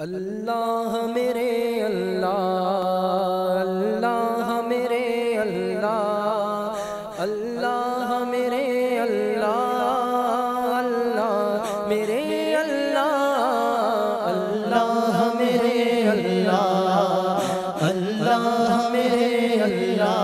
اللہ میرے اللہ اللہ میرے اللہ اللہ میرے اللہ اللہ میرے اللہ اللہ میرے اللہ اللہ میرے اللہ۔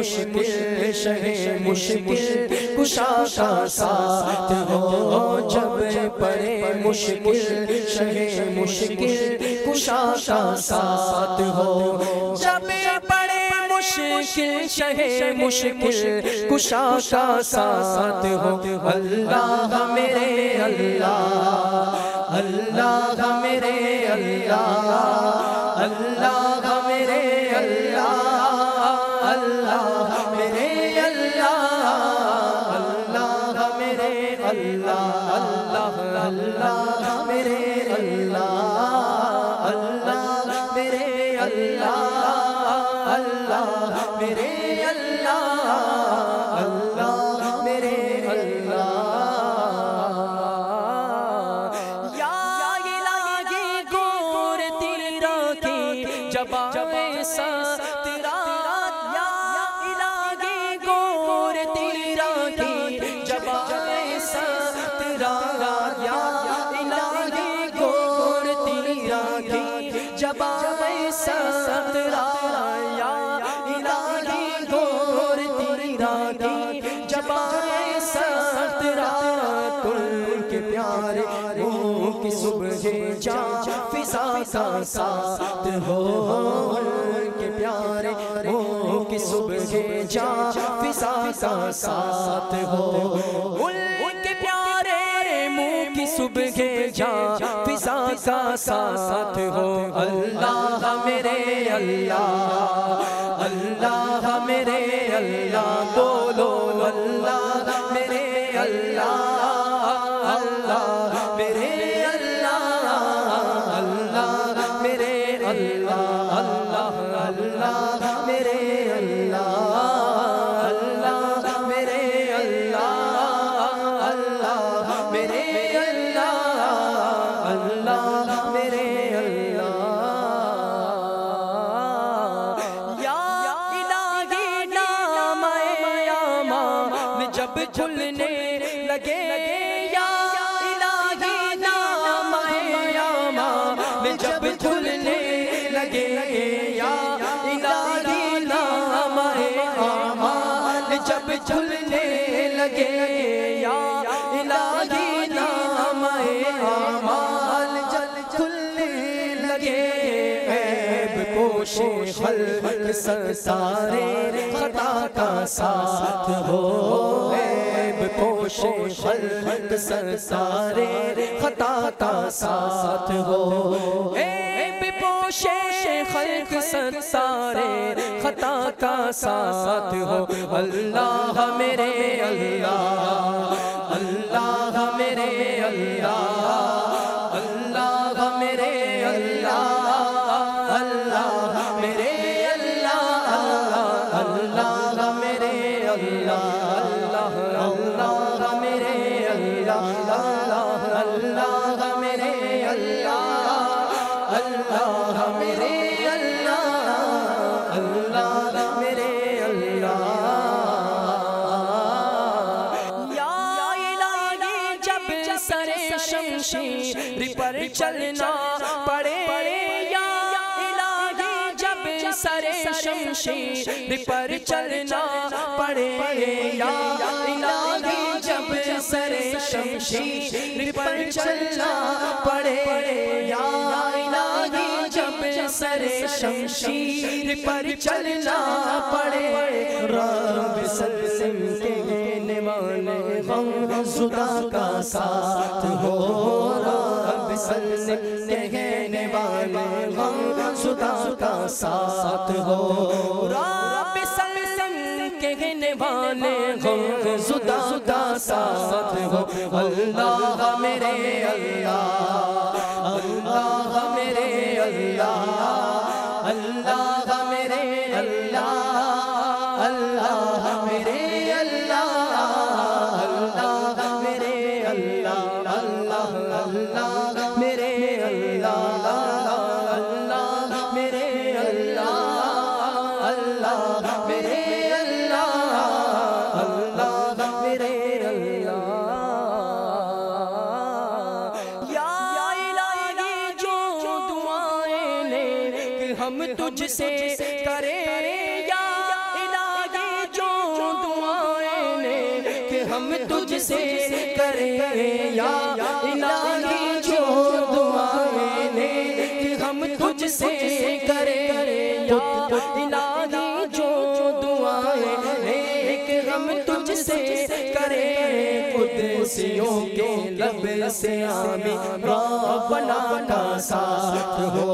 مشکل شہ، مشکل کشا کا ساتھ ہو۔ جب بڑے مشکل شہ، مشکل کشا کا ساتھ ہو۔ جب بڑے مشکل شہ، مشکل کشا کا ساتھ ہو۔ اللہ میرے اللہ اللہ میرے اللہ۔ اللہ اللہ میرے اللہ تیرا کی جب ایسا تیرا کل کے پیارے روح کی صبح جا، فضا کا ساتھ ہو۔ ان کے پیارے روح کی صبح جا، فضا کا ساتھ ہو۔ ان کے پیارے منہ کی صبح جا، فضا کا ساتھ ہو۔ اللہ میرے اللہ اللہ میرے اللہ لگے، یا الہی نام ایاما جب جھلنے لگے، یا الہی نام ایاما جل کھلنے لگے عیب پوش خلق سارے خطا کا ساتھ ہو عیب پوش خلق سارے خطا کا ساتھ ہو۔ عیب پوش خلق سنسارے خطا کا ساتھ ہو؟ اللہ میرے اللہ اللہ میرے اللہ سر شمشیر پر چلنا پڑے یا الہی جب سر شمشیر پر چلنا پڑے یا الہی جب سر شمشیر پر چلنا پڑے یا سر شمشیر پر چلنا پڑے۔ رب سلسل کہنے والے غم زدہ کا ساتھ ہو۔ رب سلسل کہنے والے غم زدہ کا ساتھ ہو۔ رب سلسل کہنے والے غم زدہ کا ساتھ ہو۔ اللہ میرے اللہ اللہ میرے اللہ میرے اللہ اللہ، میرے اللہ اللہ، میرے اللہ اللہ اللہ، میرے اللہ اللہ، میرے اللہ اللہ، میرے اللہ اللہ، میرے اللہ۔ یا الہی جو دعائیں لے ہم تجھ سے ہم تجھ سے کریں یا الہی جو دعائیں لے کہ ہم تجھ سے کریں یا الہی جو دعائیں لے کہ ہم تجھ سے کریں قدسیوں کے لب سے آمین۔ ربنا کا ساتھ ہو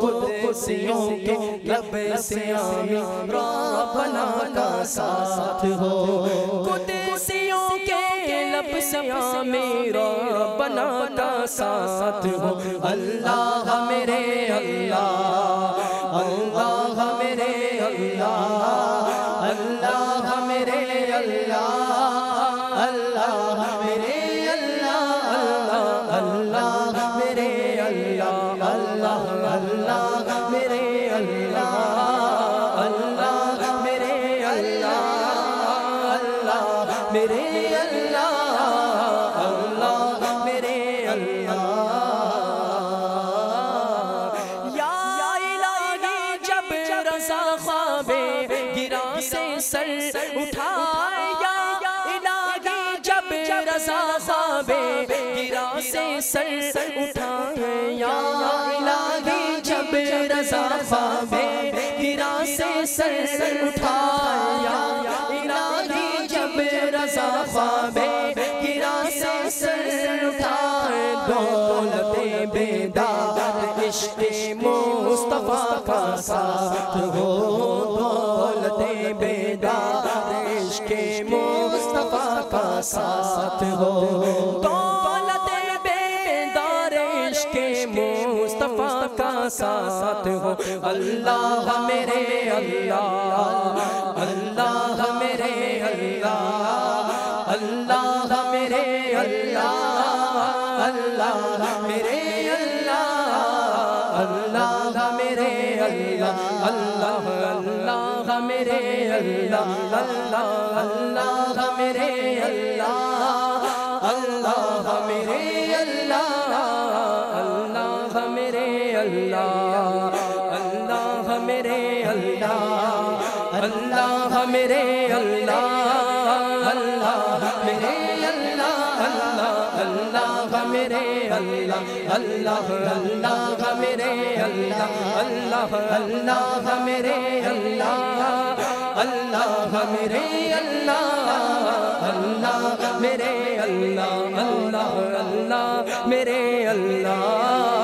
قدسیوں کے لب سے آمین ربنا کا ساتھ ہو۔ قدسیوں کے لب سے آمین ربنا کا ساتھ ہو۔ اللہ میرے اللہ اللہ میرے اللہ اللہ میرے اللہ اللہ میرے اللہ اللہ اللہ میرے اللہ اللہ اللہ رضا خواب گرا سے سر اٹھائے یا الہی، جب رضا خواب گرا سے سر اٹھائے یا الہی، جب رضا خواب گرا سے سر اٹھائے یا الہی، جب رضا خواب مصطفیٰ کا ساتھ ہو۔ دولت بیدار عشق مصطفیٰ کا ساتھ ہو۔ اللہ میرے اللہ اللہ میرے اللہ اللہ میرے اللہ اللہ میرے اللہ اللہ میرے اللہ اللہ اللہ میرے اللہ اللہ اللہ میرے اللہ اللہ میرے اللہ اللہ میرے اللہ اللہ میرے اللہ اللہ میرے اللہ اللہ میرے اللہ اللہ اللہ میرے اللہ اللہ اللہ اللہ اللہ اللہ میرے اللہ اللہ میرے اللہ اللہ میرے اللہ اللہ اللہ میرے اللہ.